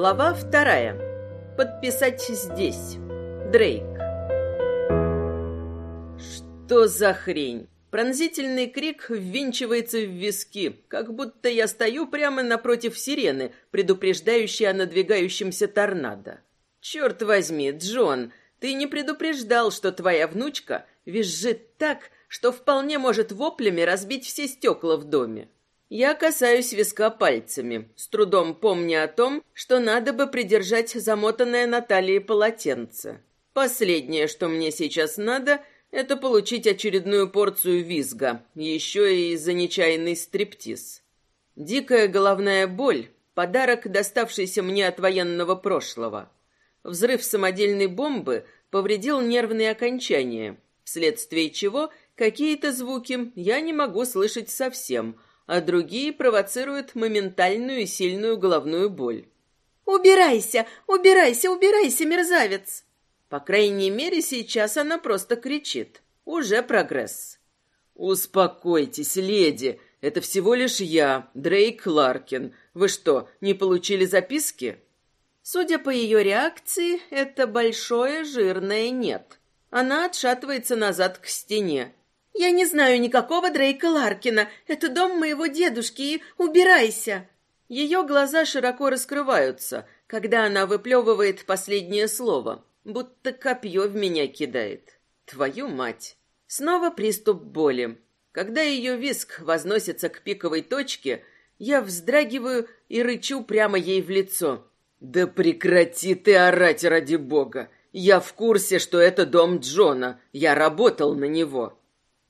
Глава вторая. Подписать здесь. Дрейк. Что за хрень? Пронзительный крик ввинчивается в виски, как будто я стою прямо напротив сирены, предупреждающей о надвигающемся торнадо. Черт возьми, Джон, ты не предупреждал, что твоя внучка визжит так, что вполне может воплями разбить все стекла в доме. Я касаюсь виска пальцами, с трудом помня о том, что надо бы придержать замотанное на талии полотенце. Последнее, что мне сейчас надо, это получить очередную порцию визга, еще и за нечаянный стриптиз. Дикая головная боль — подарок, доставшийся мне от военного прошлого. Взрыв самодельной бомбы повредил нервные окончания, вследствие чего какие-то звуки я не могу слышать совсем — а другие провоцируют моментальную и сильную головную боль. «Убирайся! Убирайся! Убирайся, мерзавец!» По крайней мере, сейчас она просто кричит. Уже прогресс. «Успокойтесь, леди. Это всего лишь я, Дрейк Ларкин. Вы что, не получили записки?» Судя по ее реакции, это большое жирное «нет». Она отшатывается назад к стене. «Я не знаю никакого Дрейка Ларкина. Это дом моего дедушки, и убирайся!» Ее глаза широко раскрываются, когда она выплевывает последнее слово, будто копье в меня кидает. Твою мать! Снова приступ боли. Когда ее виск возносится к пиковой точке, я вздрагиваю и рычу прямо ей в лицо. «Да прекрати ты орать ради бога! Я в курсе, что это дом Джона. Я работал на него!»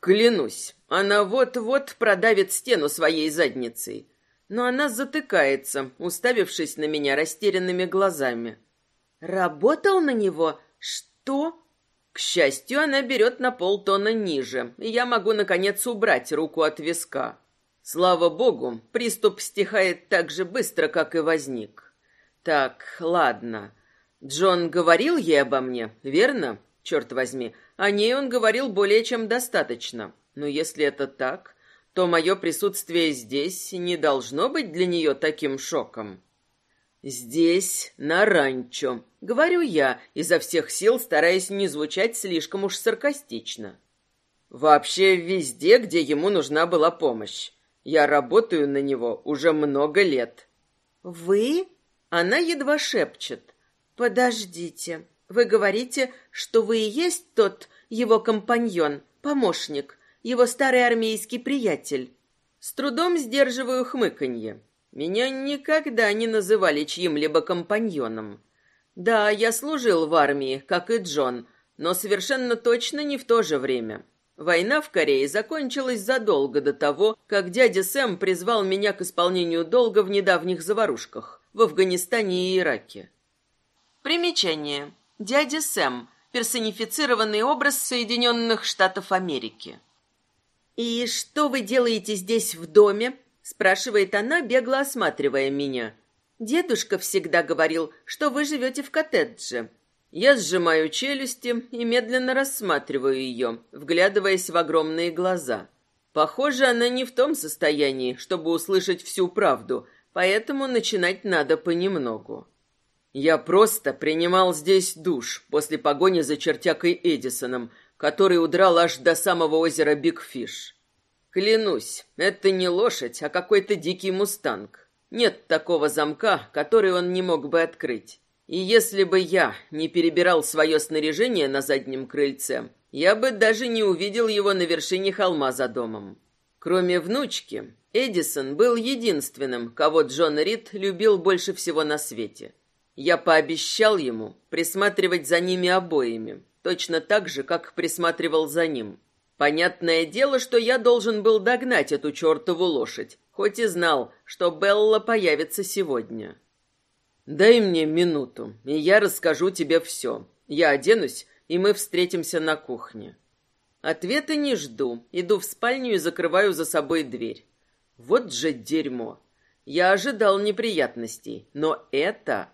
Клянусь, она вот-вот продавит стену своей задницей. Но она затыкается, уставившись на меня растерянными глазами. Работал на него? Что? К счастью, она берет на полтона ниже, и я могу, наконец, убрать руку от виска. Слава богу, приступ стихает так же быстро, как и возник. Так, ладно. Джон говорил ей обо мне, верно? Черт возьми, о ней он говорил более чем достаточно. Но если это так, то мое присутствие здесь не должно быть для нее таким шоком. «Здесь, на ранчо», — говорю я, изо всех сил стараясь не звучать слишком уж саркастично. «Вообще везде, где ему нужна была помощь. Я работаю на него уже много лет». «Вы?» — она едва шепчет. «Подождите, вы говорите, что вы и есть тот его компаньон, помощник, его старый армейский приятель. С трудом сдерживаю хмыканье. Меня никогда не называли чьим-либо компаньоном. Да, я служил в армии, как и Джон, но совершенно точно не в то же время. Война в Корее закончилась задолго до того, как дядя Сэм призвал меня к исполнению долга в недавних заварушках в Афганистане и Ираке. Примечание. Дядя Сэм – персонифицированный образ Соединенных Штатов Америки. «И что вы делаете здесь в доме?» – спрашивает она, бегло осматривая меня. «Дедушка всегда говорил, что вы живете в коттедже». Я сжимаю челюсти и медленно рассматриваю ее, вглядываясь в огромные глаза. Похоже, она не в том состоянии, чтобы услышать всю правду, поэтому начинать надо понемногу. Я просто принимал здесь душ после погони за чертякой Эдисоном, который удрал аж до самого озера Бигфиш. Клянусь, это не лошадь, а какой-то дикий мустанг. Нет такого замка, который он не мог бы открыть. И если бы я не перебирал свое снаряжение на заднем крыльце, я бы даже не увидел его на вершине холма за домом. Кроме внучки, Эдисон был единственным, кого Джон Рид любил больше всего на свете. Я пообещал ему присматривать за ними обоими, точно так же, как присматривал за ним. Понятное дело, что я должен был догнать эту чертову лошадь, хоть и знал, что Белла появится сегодня. Дай мне минуту, и я расскажу тебе все. Я оденусь, и мы встретимся на кухне. Ответа не жду, иду в спальню и закрываю за собой дверь. Вот же дерьмо. Я ожидал неприятностей, но это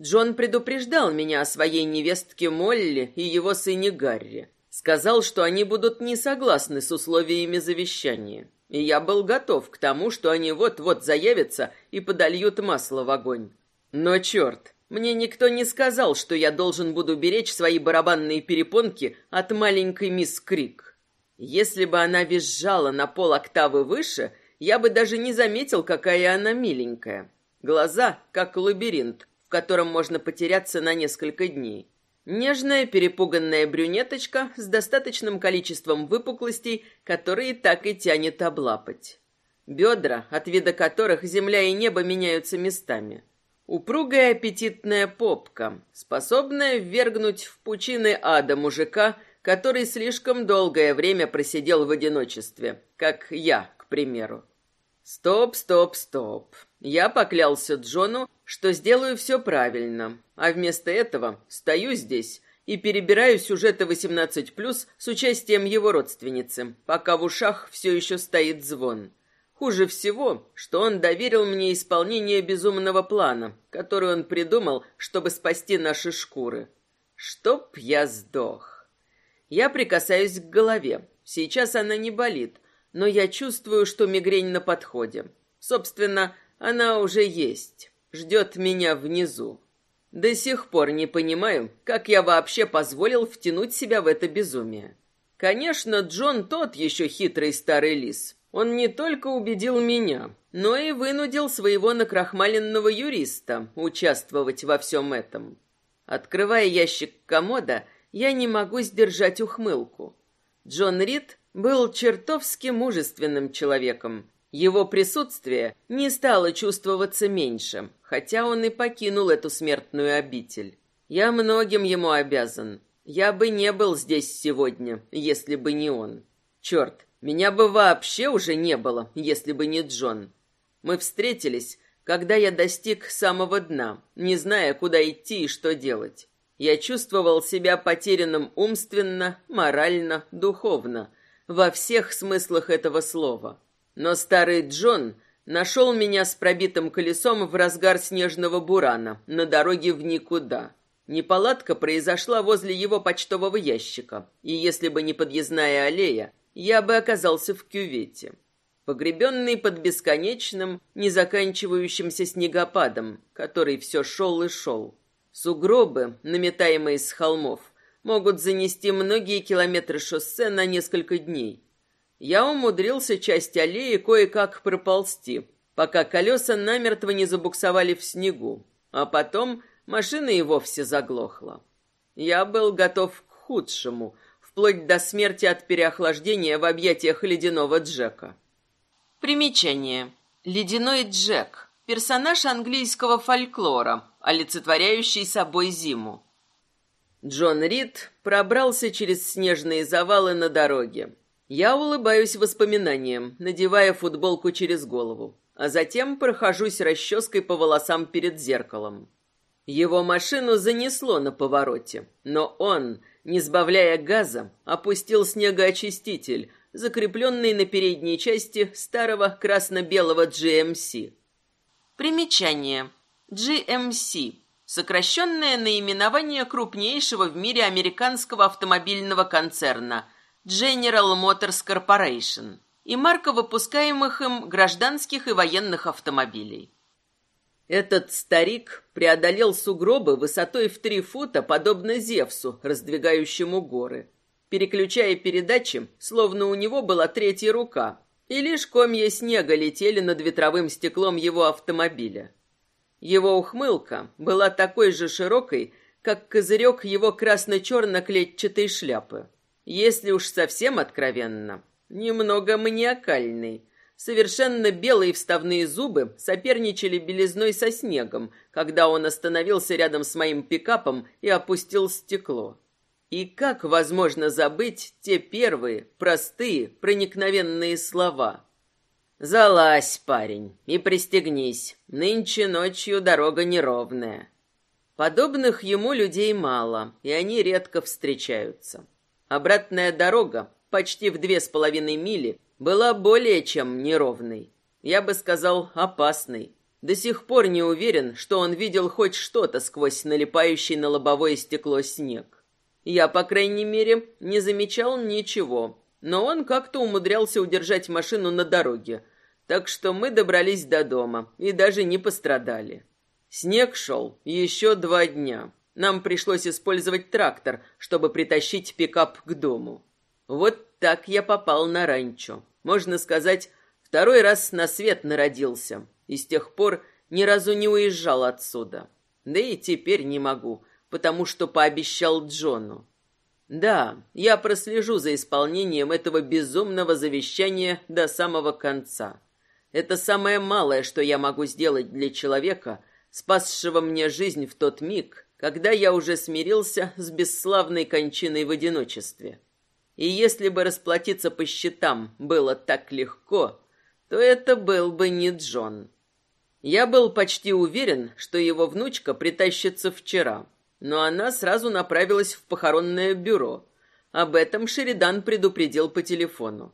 Джон предупреждал меня о своей невестке Молли и его сыне Гарри. Сказал, что они будут не согласны с условиями завещания. И я был готов к тому, что они вот-вот заявятся и подольют масло в огонь. Но черт, мне никто не сказал, что я должен буду беречь свои барабанные перепонки от маленькой мисс Крик. Если бы она визжала на пол октавы выше, я бы даже не заметил, какая она миленькая. Глаза, как лабиринт, котором можно потеряться на несколько дней. Нежная перепуганная брюнеточка с достаточным количеством выпуклостей, которые так и тянет облапать. Бедра, от вида которых земля и небо меняются местами. Упругая аппетитная попка, способная ввергнуть в пучины ада мужика, который слишком долгое время просидел в одиночестве, как я, к примеру. Стоп, стоп, стоп. Я поклялся Джону, что сделаю все правильно, а вместо этого стою здесь и перебираю сюжеты 18+, с участием его родственницы, пока в ушах все еще стоит звон. Хуже всего, что он доверил мне исполнение безумного плана, который он придумал, чтобы спасти наши шкуры. Чтоб я сдох. Я прикасаюсь к голове. Сейчас она не болит, но я чувствую, что мигрень на подходе. Собственно, она уже есть, ждет меня внизу. До сих пор не понимаю, как я вообще позволил втянуть себя в это безумие. Конечно, Джон тот еще хитрый старый лис. Он не только убедил меня, но и вынудил своего накрахмаленного юриста участвовать во всем этом. Открывая ящик комода, я не могу сдержать ухмылку. Джон Рид был чертовски мужественным человеком, его присутствие не стало чувствоваться меньше, хотя он и покинул эту смертную обитель. Я многим ему обязан. Я бы не был здесь сегодня, если бы не он. Черт, меня бы вообще уже не было, если бы не Джон. Мы встретились, когда я достиг самого дна, не зная, куда идти и что делать. Я чувствовал себя потерянным умственно, морально, духовно, во всех смыслах этого слова. Но старый Джон нашел меня с пробитым колесом в разгар снежного бурана на дороге в никуда. Неполадка произошла возле его почтового ящика, и если бы не подъездная аллея, я бы оказался в кювете. Погребенный под бесконечным, не заканчивающимся снегопадом, который все шел и шел. Сугробы, наметаемые с холмов, могут занести многие километры шоссе на несколько дней я умудрился часть аллеи кое-как проползти, пока колеса намертво не забуксовали в снегу, а потом машина и вовсе заглохла. Я был готов к худшему, вплоть до смерти от переохлаждения в объятиях ледяного Джека. Примечание. Ледяной Джек. Персонаж английского фольклора, олицетворяющий собой зиму. Джон Рид пробрался через снежные завалы на дороге. Я улыбаюсь воспоминаниям, надевая футболку через голову, а затем прохожусь расческой по волосам перед зеркалом. Его машину занесло на повороте, но он, не сбавляя газа, опустил снегоочиститель, закрепленный на передней части старого красно-белого GMC. Примечание. GMC – сокращенное наименование крупнейшего в мире американского автомобильного концерна – General Motors Corporation и марка выпускаемых им гражданских и военных автомобилей. Этот старик преодолел сугробы высотой в три фута, подобно Зевсу, раздвигающему горы, переключая передачи, словно у него была третья рука, и лишь комья снега летели над ветровым стеклом его автомобиля. Его ухмылка была такой же широкой, как козырек его красно-черно-клетчатой шляпы. Если уж совсем откровенно, немного маниакальный. Совершенно белые вставные зубы соперничали белизной со снегом, когда он остановился рядом с моим пикапом и опустил стекло. И как возможно забыть те первые, простые, проникновенные слова? «Залазь, парень, и пристегнись. Нынче ночью дорога неровная». Подобных ему людей мало, и они редко встречаются. Обратная дорога, почти в две с половиной мили, была более чем неровной. Я бы сказал, опасной. До сих пор не уверен, что он видел хоть что-то сквозь налипающий на лобовое стекло снег. Я, по крайней мере, не замечал ничего, но он как-то умудрялся удержать машину на дороге, так что мы добрались до дома и даже не пострадали. Снег шел еще два дня. Нам пришлось использовать трактор, чтобы притащить пикап к дому. Вот так я попал на ранчо. Можно сказать, второй раз на свет народился. И с тех пор ни разу не уезжал отсюда. Да и теперь не могу, потому что пообещал Джону. Да, я прослежу за исполнением этого безумного завещания до самого конца. Это самое малое, что я могу сделать для человека, спасшего мне жизнь в тот миг, когда я уже смирился с бесславной кончиной в одиночестве. И если бы расплатиться по счетам было так легко, то это был бы не Джон. Я был почти уверен, что его внучка притащится вчера, но она сразу направилась в похоронное бюро. Об этом Шеридан предупредил по телефону.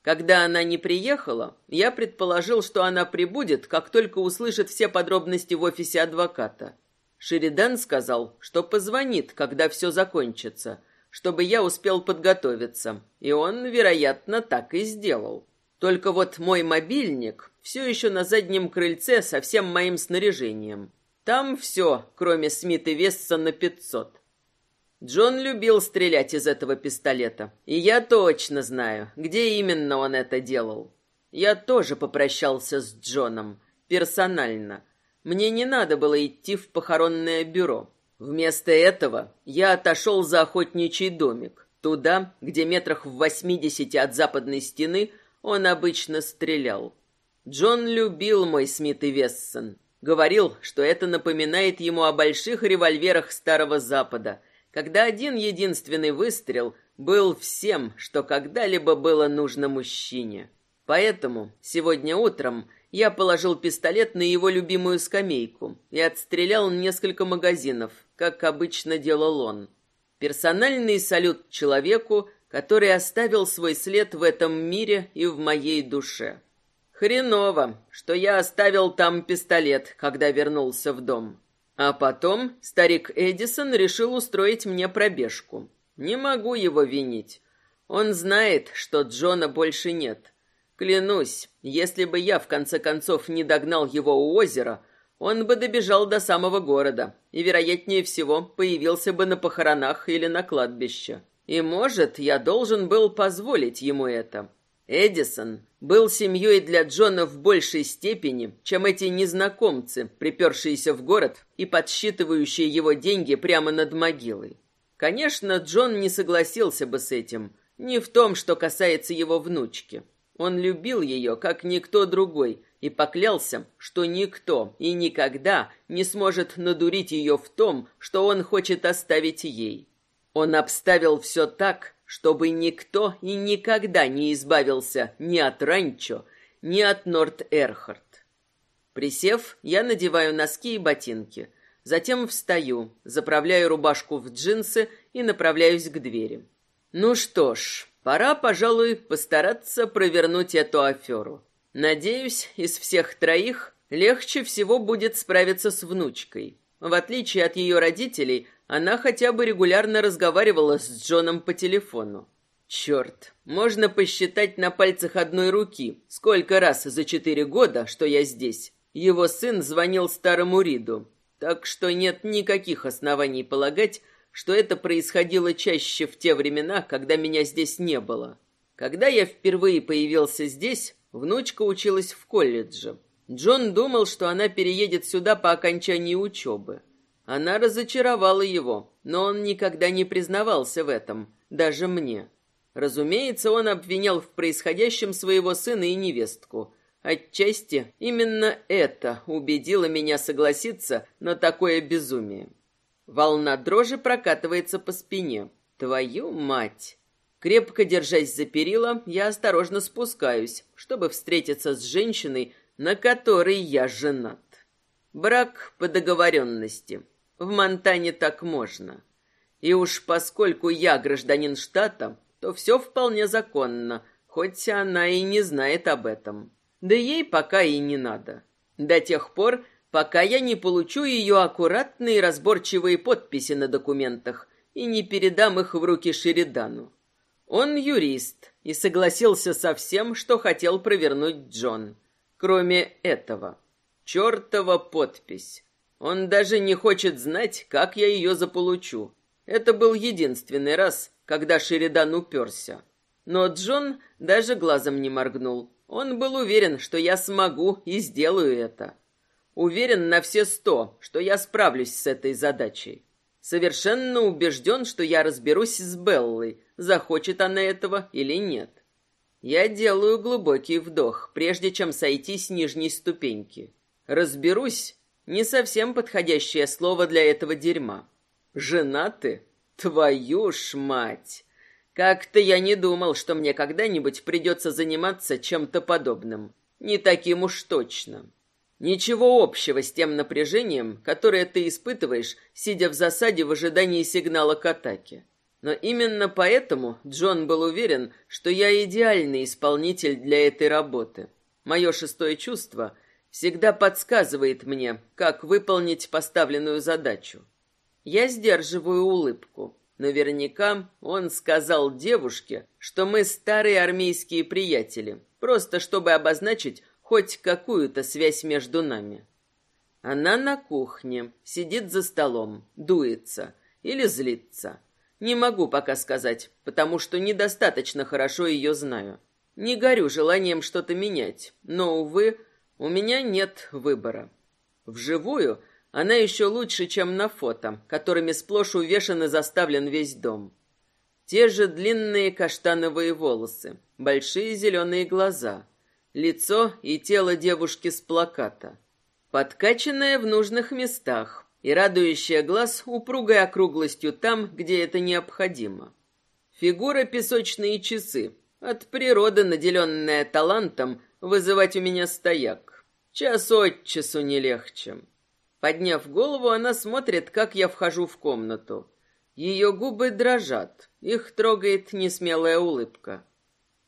Когда она не приехала, я предположил, что она прибудет, как только услышит все подробности в офисе адвоката. Шеридан сказал, что позвонит, когда все закончится, чтобы я успел подготовиться, и он, вероятно, так и сделал. Только вот мой мобильник все еще на заднем крыльце со всем моим снаряжением. Там все, кроме Смит и Весса на пятьсот. Джон любил стрелять из этого пистолета, и я точно знаю, где именно он это делал. Я тоже попрощался с Джоном, персонально. Мне не надо было идти в похоронное бюро. Вместо этого я отошел за охотничий домик, туда, где метрах в восьмидесяти от западной стены он обычно стрелял. Джон любил мой Смит и Вессон. Говорил, что это напоминает ему о больших револьверах Старого Запада, когда один единственный выстрел был всем, что когда-либо было нужно мужчине. Поэтому сегодня утром я положил пистолет на его любимую скамейку и отстрелял несколько магазинов, как обычно делал он. Персональный салют человеку, который оставил свой след в этом мире и в моей душе. Хреново, что я оставил там пистолет, когда вернулся в дом. А потом старик Эдисон решил устроить мне пробежку. Не могу его винить. Он знает, что Джона больше нет. Клянусь, если бы я в конце концов не догнал его у озера, он бы добежал до самого города и, вероятнее всего, появился бы на похоронах или на кладбище. И, может, я должен был позволить ему это. Эдисон был семьей для Джона в большей степени, чем эти незнакомцы, припершиеся в город и подсчитывающие его деньги прямо над могилой. Конечно, Джон не согласился бы с этим, не в том, что касается его внучки. Он любил ее, как никто другой, и поклялся, что никто и никогда не сможет надурить ее в том, что он хочет оставить ей. Он обставил все так, чтобы никто и никогда не избавился ни от ранчо, ни от Норт-Эрхард. Присев, я надеваю носки и ботинки. Затем встаю, заправляю рубашку в джинсы и направляюсь к двери. Ну что ж, пора, пожалуй, постараться провернуть эту аферу. Надеюсь, из всех троих легче всего будет справиться с внучкой. В отличие от ее родителей, она хотя бы регулярно разговаривала с Джоном по телефону. Черт, можно посчитать на пальцах одной руки, сколько раз за четыре года, что я здесь, его сын звонил старому Риду. Так что нет никаких оснований полагать, что это происходило чаще в те времена, когда меня здесь не было. Когда я впервые появился здесь, внучка училась в колледже. Джон думал, что она переедет сюда по окончании учебы. Она разочаровала его, но он никогда не признавался в этом, даже мне. Разумеется, он обвинял в происходящем своего сына и невестку. Отчасти именно это убедило меня согласиться на такое безумие. Волна дрожи прокатывается по спине. Твою мать! Крепко держась за перила, я осторожно спускаюсь, чтобы встретиться с женщиной, на которой я женат. Брак по договоренности. В Монтане так можно. И уж поскольку я гражданин штата, то все вполне законно, хоть она и не знает об этом. Да ей пока и не надо. До тех пор, пока я не получу ее аккуратные разборчивые подписи на документах и не передам их в руки Шеридану. Он юрист и согласился со всем, что хотел провернуть Джон. Кроме этого. Чертова подпись. Он даже не хочет знать, как я ее заполучу. Это был единственный раз, когда Шеридан уперся. Но Джон даже глазом не моргнул. Он был уверен, что я смогу и сделаю это. Уверен на все сто, что я справлюсь с этой задачей. Совершенно убежден, что я разберусь с Беллой, захочет она этого или нет. Я делаю глубокий вдох, прежде чем сойти с нижней ступеньки. Разберусь — не совсем подходящее слово для этого дерьма. Женаты? Твою ж мать! Как-то я не думал, что мне когда-нибудь придется заниматься чем-то подобным. Не таким уж точно. Ничего общего с тем напряжением, которое ты испытываешь, сидя в засаде в ожидании сигнала к атаке. Но именно поэтому Джон был уверен, что я идеальный исполнитель для этой работы. Мое шестое чувство всегда подсказывает мне, как выполнить поставленную задачу. Я сдерживаю улыбку. Наверняка он сказал девушке, что мы старые армейские приятели, просто чтобы обозначить хоть какую-то связь между нами. Она на кухне, сидит за столом, дуется или злится. Не могу пока сказать, потому что недостаточно хорошо ее знаю. Не горю желанием что-то менять, но, увы, у меня нет выбора. Вживую она еще лучше, чем на фото, которыми сплошь увешан и заставлен весь дом. Те же длинные каштановые волосы, большие зеленые глаза, лицо и тело девушки с плаката. Подкачанная в нужных местах и радующая глаз упругой округлостью там, где это необходимо. Фигура песочные часы, от природы наделенная талантом вызывать у меня стояк. Час от часу не легче. Подняв голову, она смотрит, как я вхожу в комнату. Ее губы дрожат, их трогает несмелая улыбка.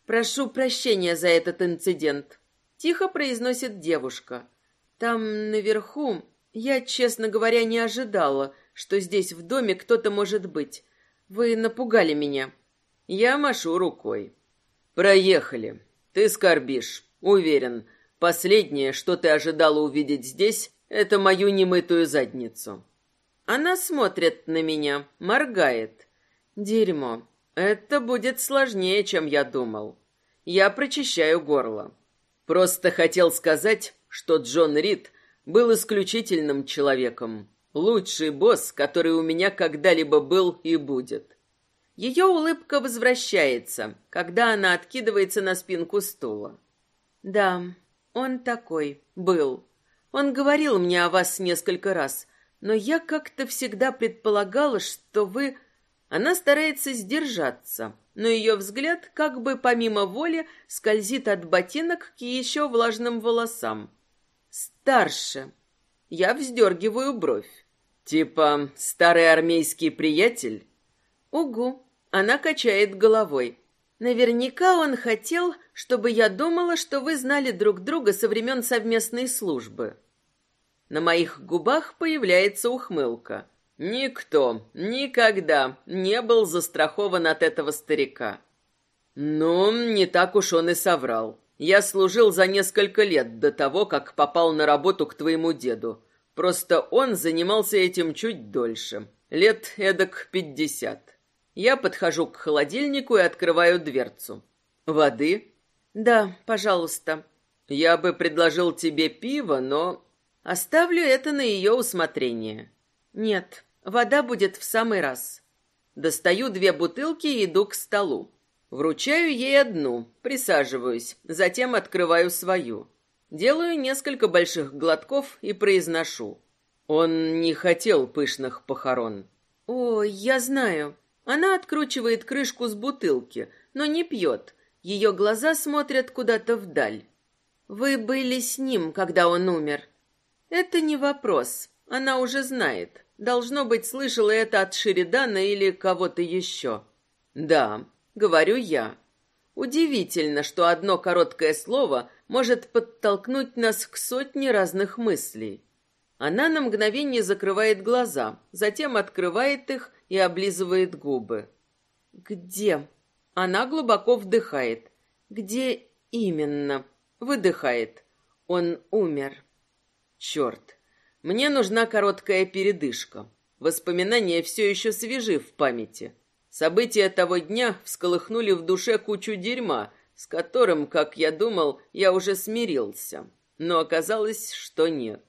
«Прошу прощения за этот инцидент», — тихо произносит девушка. «Там наверху я, честно говоря, не ожидала, что здесь в доме кто-то может быть. Вы напугали меня». Я машу рукой. «Проехали. Ты скорбишь. Уверен, последнее, что ты ожидала увидеть здесь, это мою немытую задницу. Она смотрит на меня, моргает. Дерьмо. Это будет сложнее, чем я думал. Я прочищаю горло. Просто хотел сказать, что Джон Рид был исключительным человеком. Лучший босс, который у меня когда-либо был и будет. Ее улыбка возвращается, когда она откидывается на спинку стула. Да, он такой был. Он говорил мне о вас несколько раз, но я как-то всегда предполагала, что вы... Она старается сдержаться, но ее взгляд как бы помимо воли скользит от ботинок к еще влажным волосам. Старше. Я вздергиваю бровь. Типа старый армейский приятель? Угу. Она качает головой. Наверняка он хотел, чтобы я думала, что вы знали друг друга со времен совместной службы. На моих губах появляется ухмылка. Никто никогда не был застрахован от этого старика. Ну, не так уж он и соврал. Я служил за несколько лет до того, как попал на работу к твоему деду. Просто он занимался этим чуть дольше. Лет эдак пятьдесят. Я подхожу к холодильнику и открываю дверцу. Воды? Да, пожалуйста. Я бы предложил тебе пиво, но оставлю это на ее усмотрение. Нет, вода будет в самый раз. Достаю две бутылки и иду к столу. Вручаю ей одну, присаживаюсь, затем открываю свою. Делаю несколько больших глотков и произношу. Он не хотел пышных похорон. О, я знаю. Она откручивает крышку с бутылки, но не пьет. Ее глаза смотрят куда-то вдаль. Вы были с ним, когда он умер. Это не вопрос. Она уже знает. Должно быть, слышала это от Шеридана или кого-то еще. Да, говорю я. Удивительно, что одно короткое слово может подтолкнуть нас к сотне разных мыслей. Она на мгновение закрывает глаза, затем открывает их и облизывает губы. Где? Она глубоко вдыхает. Где именно? Выдыхает. Он умер. Черт. Мне нужна короткая передышка. Воспоминания все еще свежи в памяти. События того дня всколыхнули в душе кучу дерьма, с которым, как я думал, я уже смирился. Но оказалось, что нет.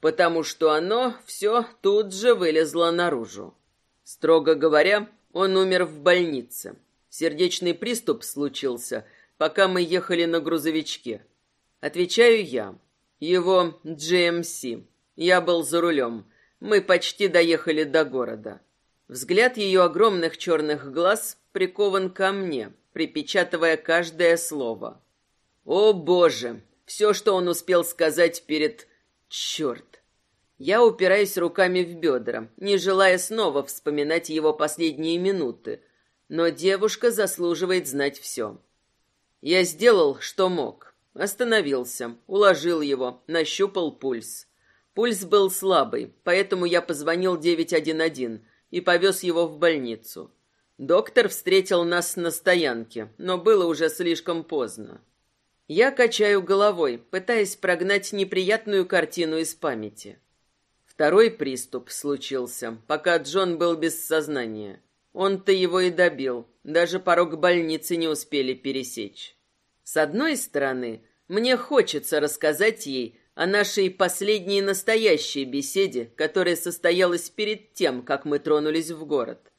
Потому что оно все тут же вылезло наружу. Строго говоря, он умер в больнице. Сердечный приступ случился, пока мы ехали на грузовичке. Отвечаю я. Его GMC. Я был за рулем. Мы почти доехали до города. Взгляд ее огромных черных глаз прикован ко мне, припечатывая каждое слово. О, Боже! Все, что он успел сказать перед... Черт! Я упираюсь руками в бедра, не желая снова вспоминать его последние минуты. Но девушка заслуживает знать все. Я сделал, что мог. Остановился, уложил его, нащупал пульс. Пульс был слабый, поэтому я позвонил 911 и повез его в больницу. Доктор встретил нас на стоянке, но было уже слишком поздно. Я качаю головой, пытаясь прогнать неприятную картину из памяти. Второй приступ случился, пока Джон был без сознания. Он-то его и добил, даже порог больницы не успели пересечь. С одной стороны, мне хочется рассказать ей о нашей последней настоящей беседе, которая состоялась перед тем, как мы тронулись в город.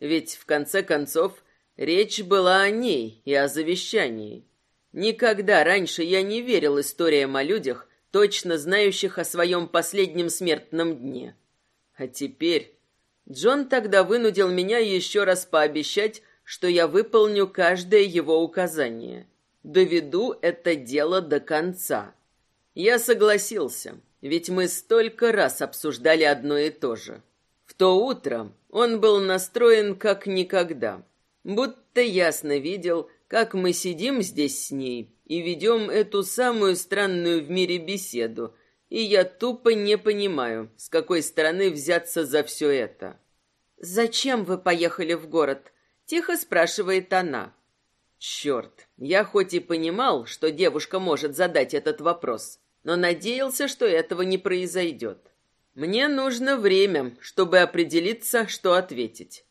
Ведь, в конце концов, речь была о ней и о завещании. Никогда раньше я не верил историям о людях, точно знающих о своем последнем смертном дне. А теперь... Джон тогда вынудил меня еще раз пообещать, что я выполню каждое его указание. Доведу это дело до конца. Я согласился, ведь мы столько раз обсуждали одно и то же. В то утро он был настроен как никогда. Будто ясно видел, как мы сидим здесь с ней и ведем эту самую странную в мире беседу, и я тупо не понимаю, с какой стороны взяться за все это. «Зачем вы поехали в город?» — тихо спрашивает она. Черт, я хоть и понимал, что девушка может задать этот вопрос, но надеялся, что этого не произойдет. Мне нужно время, чтобы определиться, что ответить.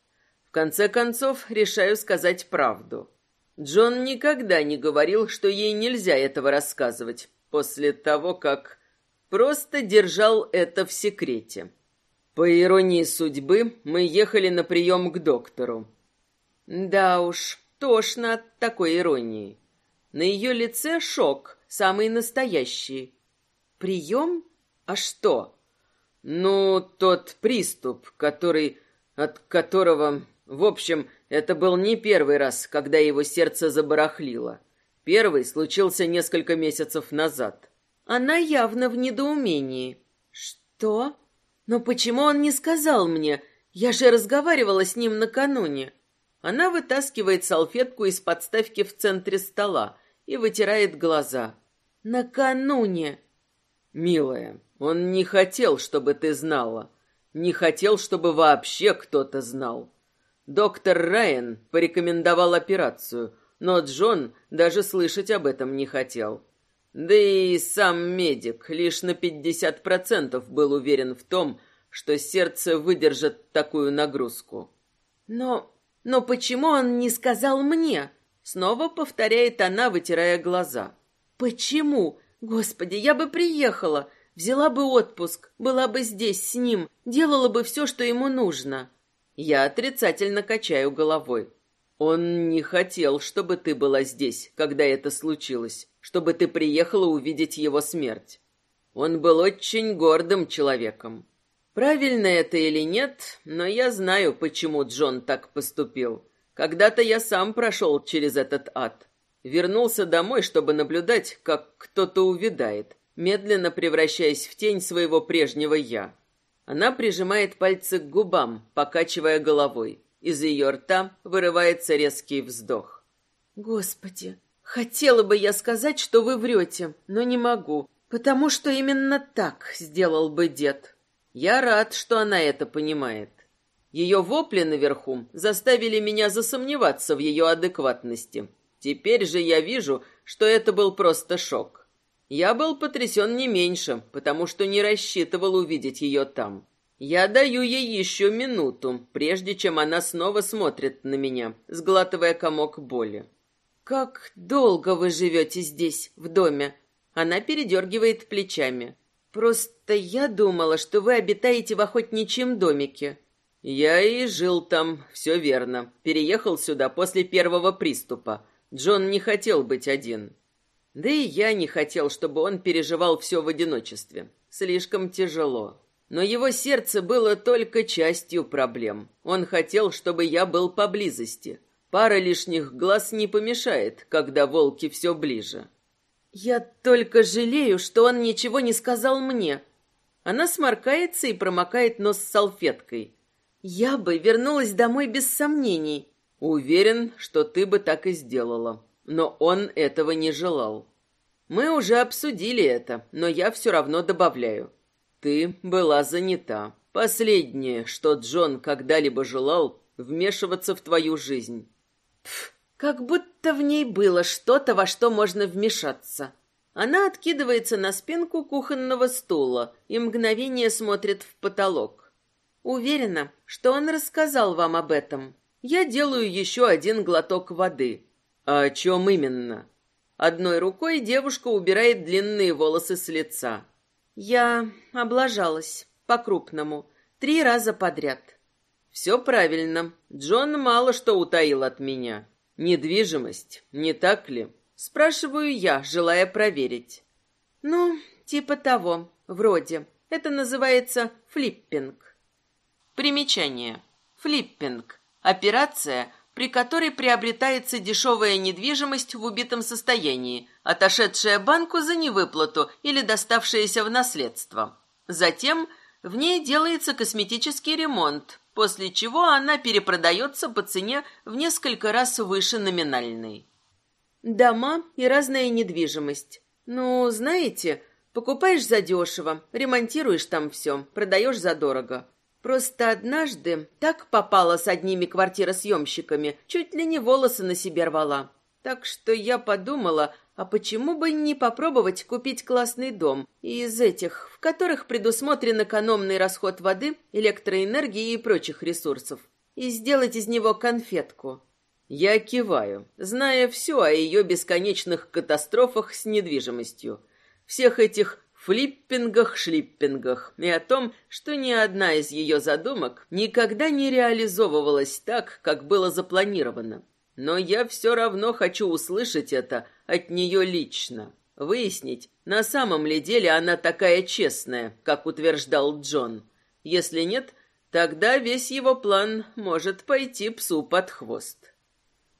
В конце концов, решаю сказать правду. Джон никогда не говорил, что ей нельзя этого рассказывать, после того, как просто держал это в секрете. По иронии судьбы, мы ехали на прием к доктору. Да уж, тошно от такой иронии. На ее лице шок, самый настоящий. Прием? А что? Ну, тот приступ, который... от которого... В общем, это был не первый раз, когда его сердце забарахлило. Первый случился несколько месяцев назад. Она явно в недоумении. Что? Но почему он не сказал мне? Я же разговаривала с ним накануне. Она вытаскивает салфетку из подставки в центре стола и вытирает глаза. Накануне. Милая, он не хотел, чтобы ты знала. Не хотел, чтобы вообще кто-то знал. Доктор Райан порекомендовал операцию, но Джон даже слышать об этом не хотел. Да и сам медик лишь на 50% был уверен в том, что сердце выдержит такую нагрузку. Но... но почему он не сказал мне? Снова повторяет она, вытирая глаза. Почему? Господи, я бы приехала, взяла бы отпуск, была бы здесь с ним, делала бы все, что ему нужно. Я отрицательно качаю головой. Он не хотел, чтобы ты была здесь, когда это случилось, чтобы ты приехала увидеть его смерть. Он был очень гордым человеком. Правильно это или нет, но я знаю, почему Джон так поступил. Когда-то я сам прошел через этот ад. Вернулся домой, чтобы наблюдать, как кто-то увядает, медленно превращаясь в тень своего прежнего «я». Она прижимает пальцы к губам, покачивая головой. Из ее рта вырывается резкий вздох. «Господи, хотела бы я сказать, что вы врете, но не могу, потому что именно так сделал бы дед». Я рад, что она это понимает. Ее вопли наверху заставили меня засомневаться в ее адекватности. Теперь же я вижу, что это был просто шок. Я был потрясен не меньше, потому что не рассчитывал увидеть ее там. Я даю ей еще минуту, прежде чем она снова смотрит на меня, сглатывая комок боли. «Как долго вы живете здесь, в доме?» Она передергивает плечами. «Просто я думала, что вы обитаете в охотничьем домике». «Я и жил там, все верно. Переехал сюда после первого приступа. Джон не хотел быть один. Да и я не хотел, чтобы он переживал все в одиночестве. Слишком тяжело. Но его сердце было только частью проблем. Он хотел, чтобы я был поблизости. Пара лишних глаз не помешает, когда волки все ближе. Я только жалею, что он ничего не сказал мне. Она сморкается и промокает нос салфеткой. Я бы вернулась домой без сомнений. Уверен, что ты бы так и сделала. Но он этого не желал. Мы уже обсудили это, но я все равно добавляю. Ты была занята. Последнее, что Джон когда-либо желал, вмешиваться в твою жизнь. Пф, как будто в ней было что-то, во что можно вмешаться. Она откидывается на спинку кухонного стула и мгновение смотрит в потолок. Уверена, что он рассказал вам об этом. Я делаю еще один глоток воды. А о чем именно? Одной рукой девушка убирает длинные волосы с лица. Я облажалась по-крупному, три раза подряд. Все правильно. Джон мало что утаил от меня. Недвижимость, не так ли? Спрашиваю я, желая проверить. Ну, типа того, вроде. Это называется флиппинг. Примечание. Флиппинг. Операция, при которой приобретается дешевая недвижимость в убитом состоянии, отошедшая банку за невыплату или доставшаяся в наследство. Затем в ней делается косметический ремонт, после чего она перепродается по цене в несколько раз выше номинальной. Дома и разная недвижимость. Ну, знаете, покупаешь задешево, ремонтируешь там все, продаешь задорого. Просто однажды так попала с одними квартиросъемщиками, чуть ли не волосы на себе рвала. Так что я подумала, а почему бы не попробовать купить классный дом из этих, в которых предусмотрен экономный расход воды, электроэнергии и прочих ресурсов, и сделать из него конфетку? Я киваю, зная все о ее бесконечных катастрофах с недвижимостью. Всех этих флиппингах-шлиппингах и о том, что ни одна из ее задумок никогда не реализовывалась так, как было запланировано. Но я все равно хочу услышать это от нее лично. Выяснить, на самом ли деле она такая честная, как утверждал Джон. Если нет, тогда весь его план может пойти псу под хвост.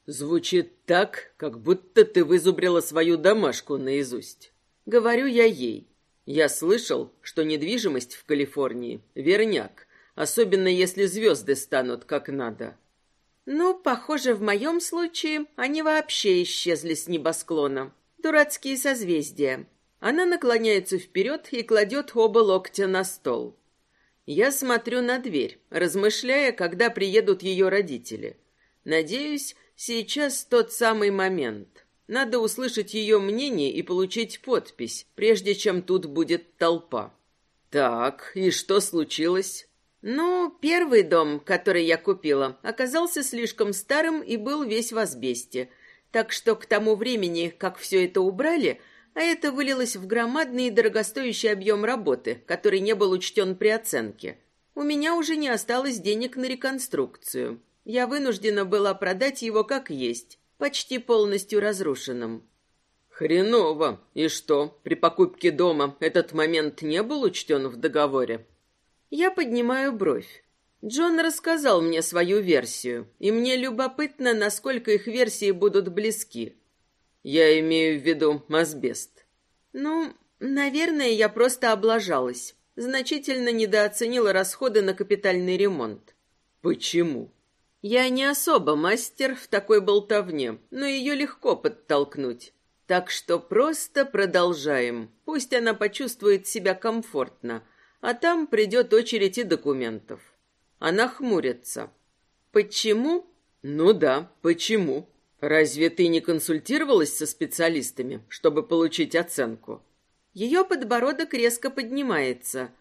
Звучит так, как будто ты вызубрила свою домашку наизусть. Говорю я ей. Я слышал, что недвижимость в Калифорнии — верняк, особенно если звезды станут как надо. Ну, похоже, в моем случае они вообще исчезли с небосклона. Дурацкие созвездия. Она наклоняется вперед и кладет оба локтя на стол. Я смотрю на дверь, размышляя, когда приедут ее родители. Надеюсь, сейчас тот самый момент. Надо услышать ее мнение и получить подпись, прежде чем тут будет толпа. Так, и что случилось? Ну, первый дом, который я купила, оказался слишком старым и был весь в асбесте. Так что к тому времени, как все это убрали, а это вылилось в громадный и дорогостоящий объем работы, который не был учтен при оценке, у меня уже не осталось денег на реконструкцию. Я вынуждена была продать его как есть почти полностью разрушенным. Хреново. И что, при покупке дома этот момент не был учтен в договоре? Я поднимаю бровь. Джон рассказал мне свою версию, и мне любопытно, насколько их версии будут близки. Я имею в виду асбест. Ну, наверное, я просто облажалась. Значительно недооценила расходы на капитальный ремонт. Почему? Я не особо мастер в такой болтовне, но ее легко подтолкнуть. Так что просто продолжаем. Пусть она почувствует себя комфортно, а там придет очередь и документов. Она хмурится. Почему? Ну да, почему? Разве ты не консультировалась со специалистами, чтобы получить оценку? Ее подбородок резко поднимается.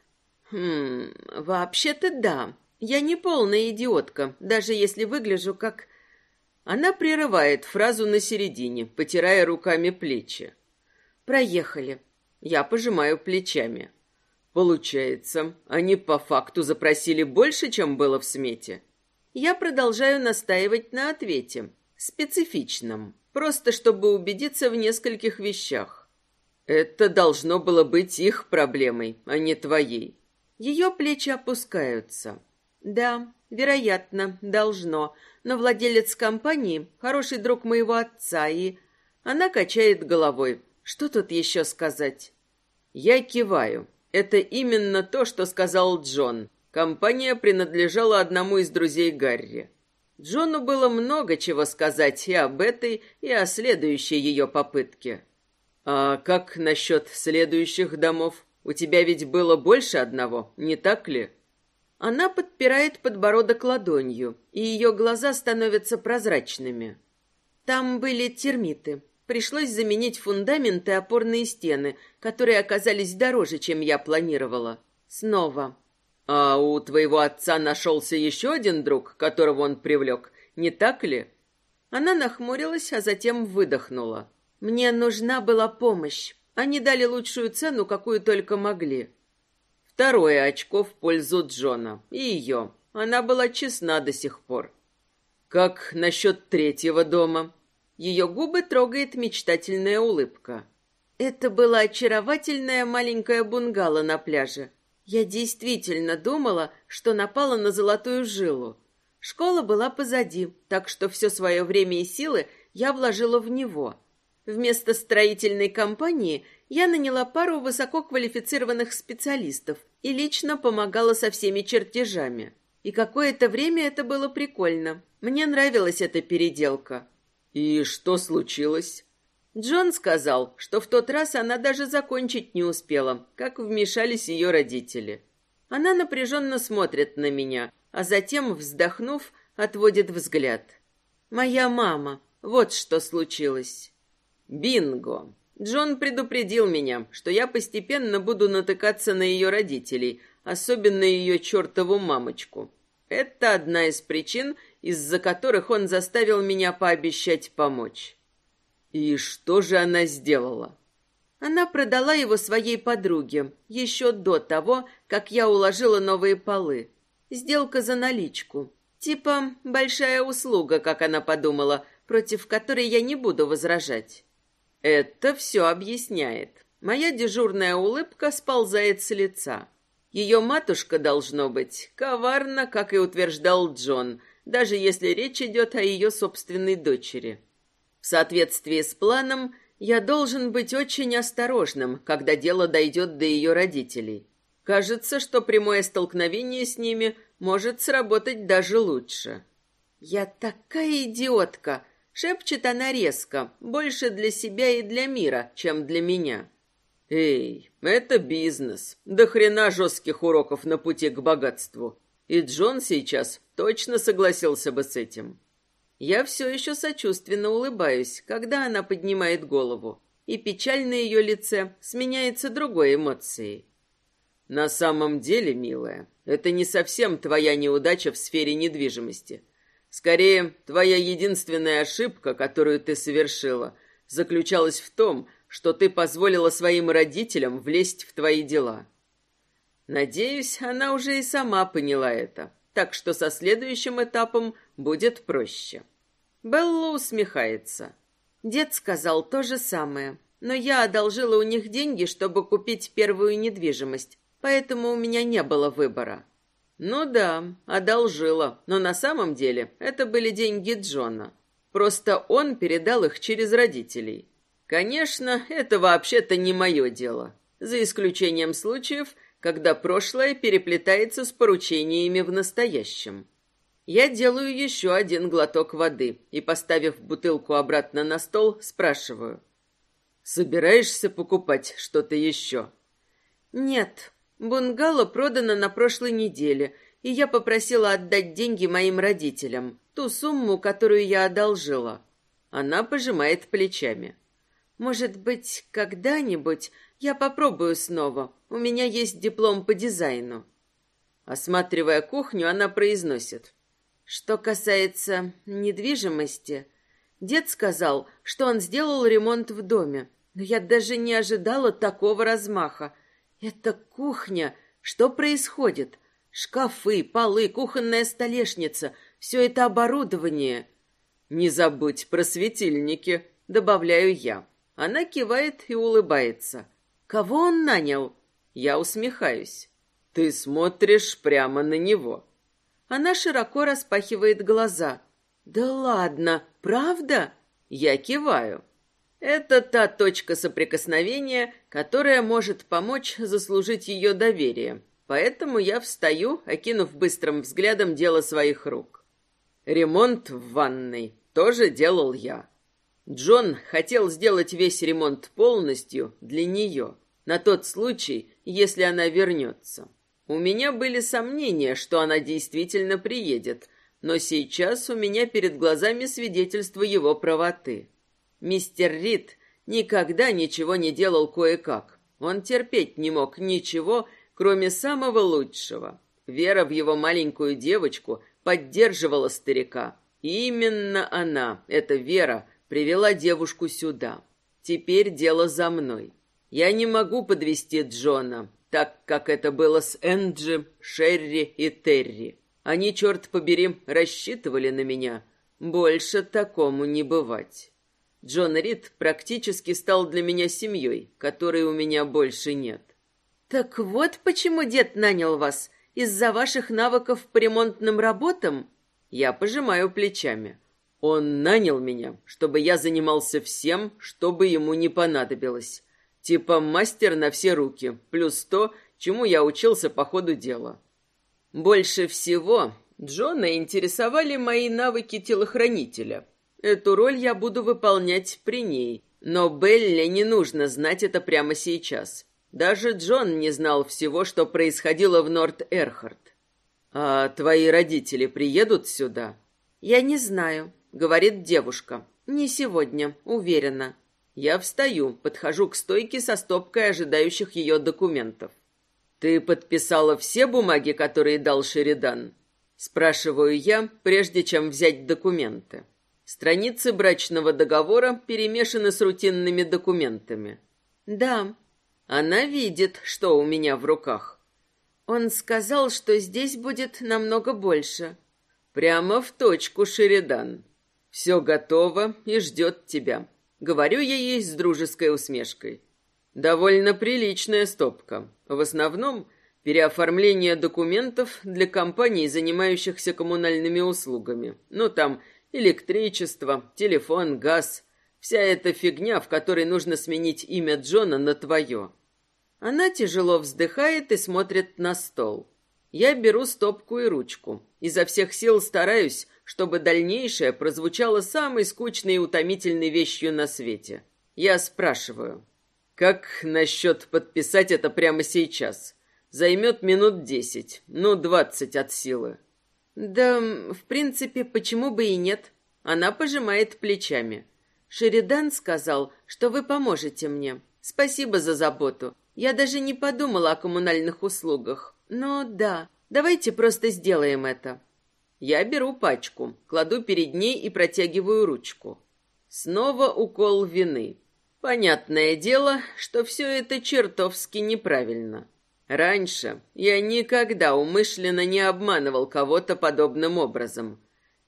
Хм, вообще-то да. Я не полная идиотка, даже если выгляжу как... Она прерывает фразу на середине, потирая руками плечи. Проехали. Я пожимаю плечами. Получается, они по факту запросили больше, чем было в смете. Я продолжаю настаивать на ответе, специфичном, просто чтобы убедиться в нескольких вещах. Это должно было быть их проблемой, а не твоей. Ее плечи опускаются. Да, вероятно, должно, но владелец компании хороший друг моего отца, и она качает головой. Что тут еще сказать? Я киваю. Это именно то, что сказал Джон. Компания принадлежала одному из друзей Гарри. Джону было много чего сказать и об этой, и о следующей ее попытке. А как насчет следующих домов? У тебя ведь было больше одного, не так ли? Она подпирает подбородок ладонью, и ее глаза становятся прозрачными. Там были термиты. Пришлось заменить фундамент и опорные стены, которые оказались дороже, чем я планировала. Снова. А у твоего отца нашелся еще один друг, которого он привлек, не так ли? Она нахмурилась, а затем выдохнула. Мне нужна была помощь. Они дали лучшую цену, какую только могли. Второе очко в пользу Джона. И ее. Она была честна до сих пор. Как насчет третьего дома? Ее губы трогает мечтательная улыбка. Это была очаровательная маленькая бунгало на пляже. Я действительно думала, что напала на золотую жилу. Школа была позади, так что все свое время и силы я вложила в него. Вместо строительной компании я наняла пару высококвалифицированных специалистов и лично помогала со всеми чертежами. И какое-то время это было прикольно. Мне нравилась эта переделка. «И что случилось?» Джон сказал, что в тот раз она даже закончить не успела, как вмешались ее родители. Она напряженно смотрит на меня, а затем, вздохнув, отводит взгляд. «Моя мама. Вот что случилось». «Бинго!» Джон предупредил меня, что я постепенно буду натыкаться на ее родителей, особенно ее чертову мамочку. Это одна из причин, из-за которых он заставил меня пообещать помочь. И что же она сделала? Она продала его своей подруге еще до того, как я уложила новые полы. Сделка за наличку. Типа большая услуга, как она подумала, против которой я не буду возражать. Это все объясняет. Моя дежурная улыбка сползает с лица. Ее матушка, должно быть, коварна, как и утверждал Джон, даже если речь идет о ее собственной дочери. В соответствии с планом, я должен быть очень осторожным, когда дело дойдет до ее родителей. Кажется, что прямое столкновение с ними может сработать даже лучше. «Я такая идиотка!» — шепчет она резко, больше для себя и для мира, чем для меня. «Эй, это бизнес. До хрена жестких уроков на пути к богатству. И Джон сейчас точно согласился бы с этим. Я все еще сочувственно улыбаюсь, когда она поднимает голову, и печаль ее лице сменяется другой эмоцией. На самом деле, милая, это не совсем твоя неудача в сфере недвижимости. Скорее, твоя единственная ошибка, которую ты совершила, заключалась в том, что ты позволила своим родителям влезть в твои дела. Надеюсь, она уже и сама поняла это, так что со следующим этапом будет проще. Белла усмехается. Дед сказал то же самое, но я одолжила у них деньги, чтобы купить первую недвижимость, поэтому у меня не было выбора. Ну да, одолжила, но на самом деле это были деньги Джона. Просто он передал их через родителей. Конечно, это вообще-то не мое дело, за исключением случаев, когда прошлое переплетается с поручениями в настоящем. Я делаю еще один глоток воды и, поставив бутылку обратно на стол, спрашиваю. «Собираешься покупать что-то еще?» «Нет. Бунгало продано на прошлой неделе, и я попросила отдать деньги моим родителям, ту сумму, которую я одолжила». Она пожимает плечами. «Может быть, когда-нибудь Я попробую снова. У меня есть диплом по дизайну. Осматривая кухню, она произносит. Что касается недвижимости, дед сказал, что он сделал ремонт в доме. Но я даже не ожидала такого размаха. Это кухня. Что происходит? Шкафы, полы, кухонная столешница. Все это оборудование. Не забудь про светильники, добавляю я. Она кивает и улыбается. Кого он нанял? Я усмехаюсь. Ты смотришь прямо на него. Она широко распахивает глаза. Да ладно, правда? Я киваю. Это та точка соприкосновения, которая может помочь заслужить ее доверие. Поэтому я встаю, окинув быстрым взглядом дело своих рук. Ремонт в ванной тоже делал я. Джон хотел сделать весь ремонт полностью для нее, на тот случай, если она вернется. У меня были сомнения, что она действительно приедет, но сейчас у меня перед глазами свидетельство его правоты. Мистер Рид никогда ничего не делал кое-как. Он терпеть не мог ничего, кроме самого лучшего. Вера в его маленькую девочку поддерживала старика. И именно она, эта Вера, привела девушку сюда. Теперь дело за мной. Я не могу подвести Джона, так как это было с Энджи, Шерри и Терри. Они, черт побери, рассчитывали на меня. Больше такому не бывать. Джон Рид практически стал для меня семьей, которой у меня больше нет. Так вот почему дед нанял вас из-за ваших навыков по ремонтным работам? Я пожимаю плечами. Он нанял меня, чтобы я занимался всем, что бы ему не понадобилось. Типа мастер на все руки, плюс то, чему я учился по ходу дела. Больше всего Джона интересовали мои навыки телохранителя, Эту роль я буду выполнять при ней, но Белле не нужно знать это прямо сейчас. Даже Джон не знал всего, что происходило в Норт-Эрхард. «А твои родители приедут сюда?» «Я не знаю», — говорит девушка. «Не сегодня, уверена». Я встаю, подхожу к стойке со стопкой ожидающих ее документов. «Ты подписала все бумаги, которые дал Шеридан?» Спрашиваю я, прежде чем взять документы. Страницы брачного договора перемешаны с рутинными документами. Да, она видит, что у меня в руках. Он сказал, что здесь будет намного больше. Прямо в точку, Шеридан. Все готово и ждет тебя. Говорю я ей с дружеской усмешкой. Довольно приличная стопка. В основном переоформление документов для компаний, занимающихся коммунальными услугами. Ну, там Электричество, телефон, газ. Вся эта фигня, в которой нужно сменить имя Джона на твое. Она тяжело вздыхает и смотрит на стол. Я беру стопку и ручку. Изо всех сил стараюсь, чтобы дальнейшее прозвучало самой скучной и утомительной вещью на свете. Я спрашиваю, как насчет подписать это прямо сейчас? Займет минут десять, ну, двадцать от силы. Да, в принципе, почему бы и нет? Она пожимает плечами. Шеридан сказал, что вы поможете мне. Спасибо за заботу. Я даже не подумала о коммунальных услугах. Но да, давайте просто сделаем это. Я беру пачку, кладу перед ней и протягиваю ручку. Снова укол вины. Понятное дело, что все это чертовски неправильно. Раньше я никогда умышленно не обманывал кого-то подобным образом.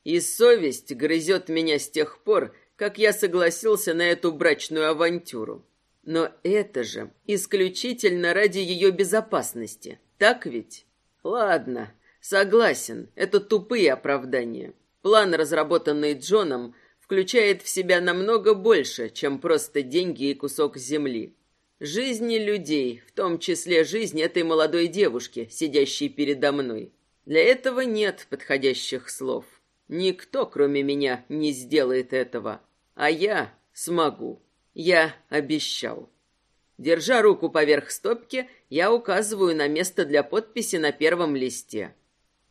И совесть грызет меня с тех пор, как я согласился на эту брачную авантюру. Но это же исключительно ради ее безопасности, так ведь? Ладно, согласен, это тупые оправдания. План, разработанный Джоном, включает в себя намного больше, чем просто деньги и кусок земли. Жизни людей, в том числе жизнь этой молодой девушки, сидящей передо мной. Для этого нет подходящих слов. Никто, кроме меня, не сделает этого. А я смогу. Я обещал. Держа руку поверх стопки, я указываю на место для подписи на первом листе.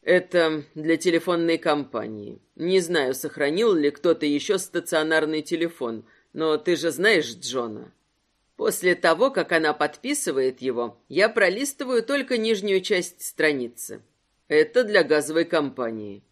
Это для телефонной компании. Не знаю, сохранил ли кто-то еще стационарный телефон, но ты же знаешь Джона. После того, как она подписывает его, я пролистываю только нижнюю часть страницы. Это для газовой компании.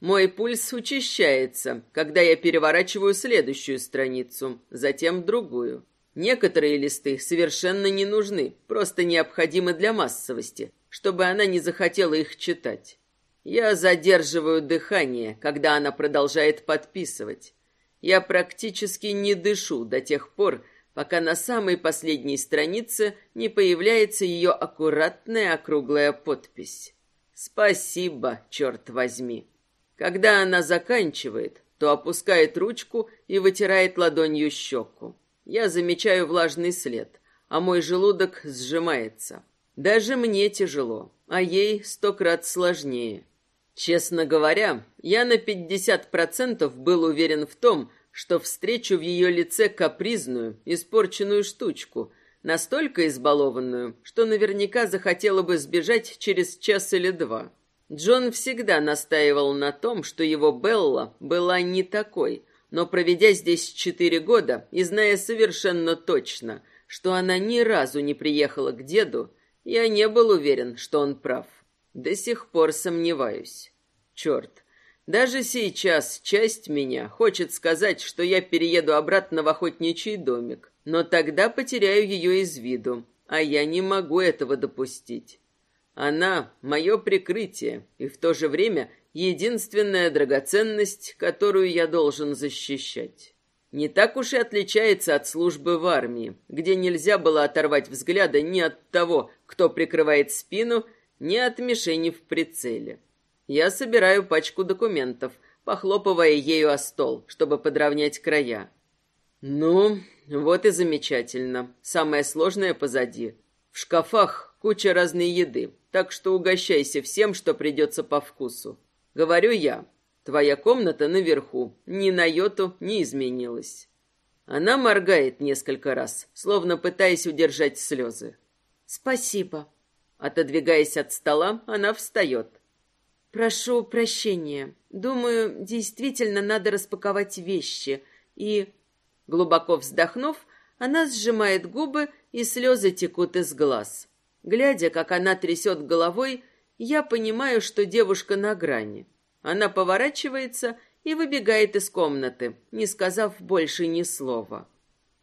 Мой пульс учащается, когда я переворачиваю следующую страницу, затем другую. Некоторые листы совершенно не нужны, просто необходимы для массовости, чтобы она не захотела их читать. Я задерживаю дыхание, когда она продолжает подписывать. Я практически не дышу до тех пор, пока на самой последней странице не появляется ее аккуратная округлая подпись. Спасибо, черт возьми. Когда она заканчивает, то опускает ручку и вытирает ладонью щеку. Я замечаю влажный след, а мой желудок сжимается. Даже мне тяжело, а ей сто крат сложнее. Честно говоря, я на пятьдесят процентов был уверен в том, что встречу в ее лице капризную, испорченную штучку, настолько избалованную, что наверняка захотела бы сбежать через час или два. Джон всегда настаивал на том, что его Белла была не такой, но проведя здесь четыре года и зная совершенно точно, что она ни разу не приехала к деду, я не был уверен, что он прав. До сих пор сомневаюсь. Черт, даже сейчас часть меня хочет сказать, что я перееду обратно в охотничий домик, но тогда потеряю ее из виду, а я не могу этого допустить. Она — мое прикрытие и в то же время единственная драгоценность, которую я должен защищать. Не так уж и отличается от службы в армии, где нельзя было оторвать взгляда ни от того, кто прикрывает спину, ни от мишени в прицеле. Я собираю пачку документов, похлопывая ею о стол, чтобы подровнять края. Ну, вот и замечательно. Самое сложное позади. В шкафах куча разной еды, так что угощайся всем, что придется по вкусу. Говорю я. Твоя комната наверху, ни на йоту не изменилась. Она моргает несколько раз, словно пытаясь удержать слезы. Спасибо. Отодвигаясь от стола, она встает. Прошу прощения. Думаю, действительно надо распаковать вещи. И, глубоко вздохнув, она сжимает губы, и слезы текут из глаз. Глядя, как она трясет головой, я понимаю, что девушка на грани. Она поворачивается и выбегает из комнаты, не сказав больше ни слова.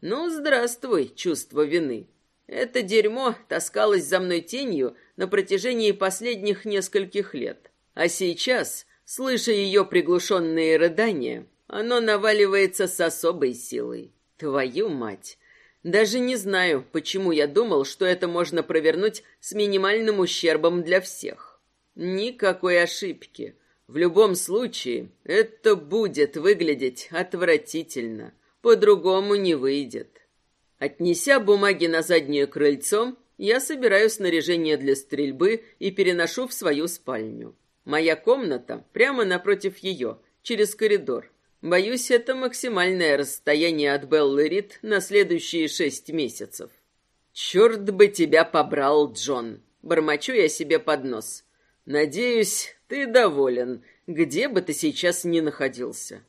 Ну, здравствуй, чувство вины. Это дерьмо таскалось за мной тенью на протяжении последних нескольких лет. А сейчас, слыша ее приглушенные рыдания, оно наваливается с особой силой. Твою мать! Даже не знаю, почему я думал, что это можно провернуть с минимальным ущербом для всех. Никакой ошибки. В любом случае, это будет выглядеть отвратительно. По-другому не выйдет. Отнеся бумаги на заднее крыльцо, я собираю снаряжение для стрельбы и переношу в свою спальню. Моя комната прямо напротив ее, через коридор. Боюсь, это максимальное расстояние от Беллы Рид на следующие шесть месяцев. Черт бы тебя побрал, Джон. Бормочу я себе под нос. Надеюсь, ты доволен, где бы ты сейчас ни находился.